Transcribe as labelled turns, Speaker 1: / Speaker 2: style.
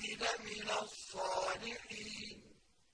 Speaker 1: لَمِنَ الصَّالِحِينَ.